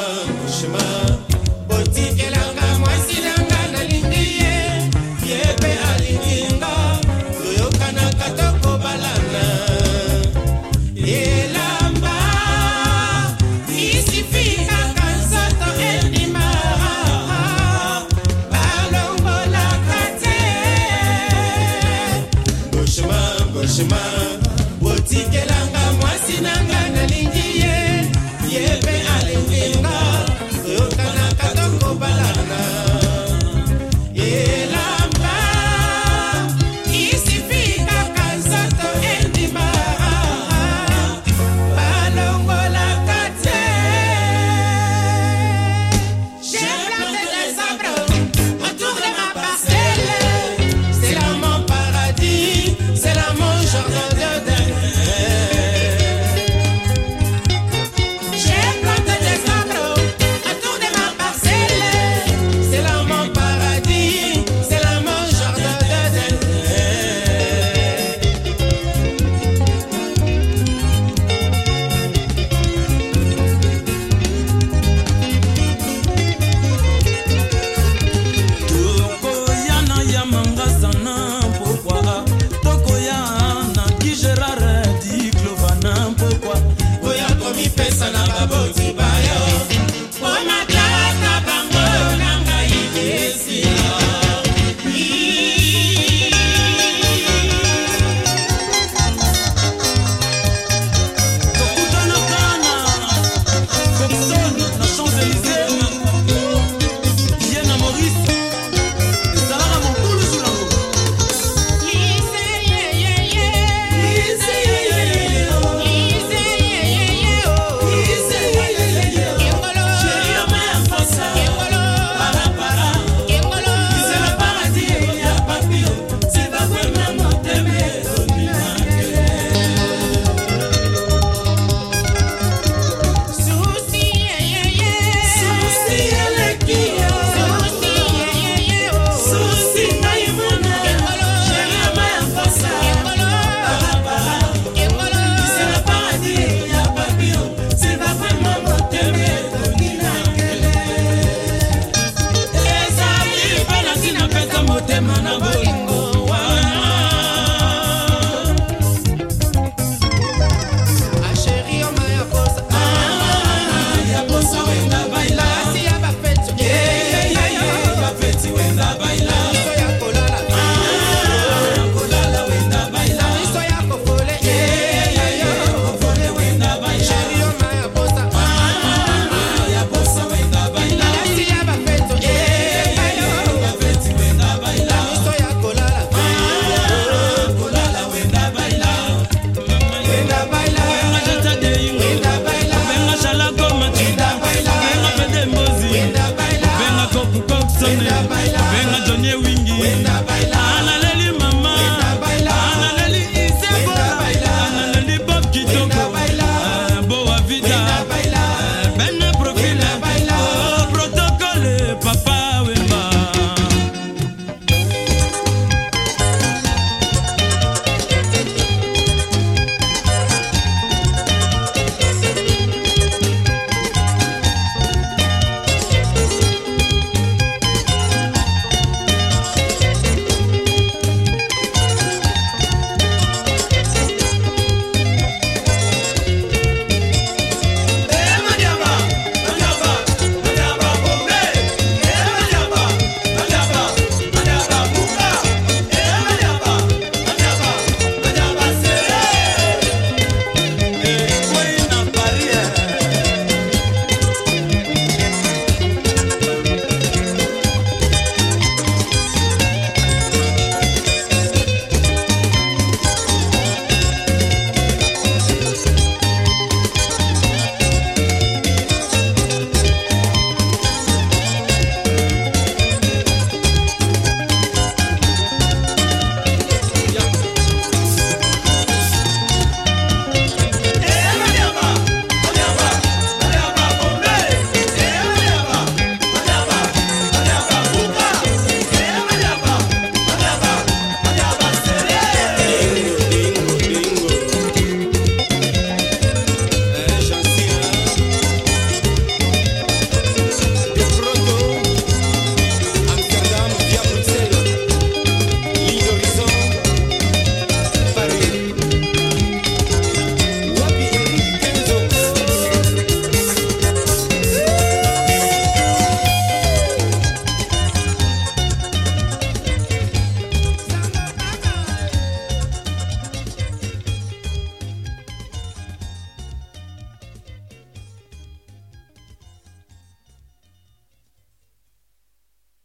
mama. Navidad. Wenda baila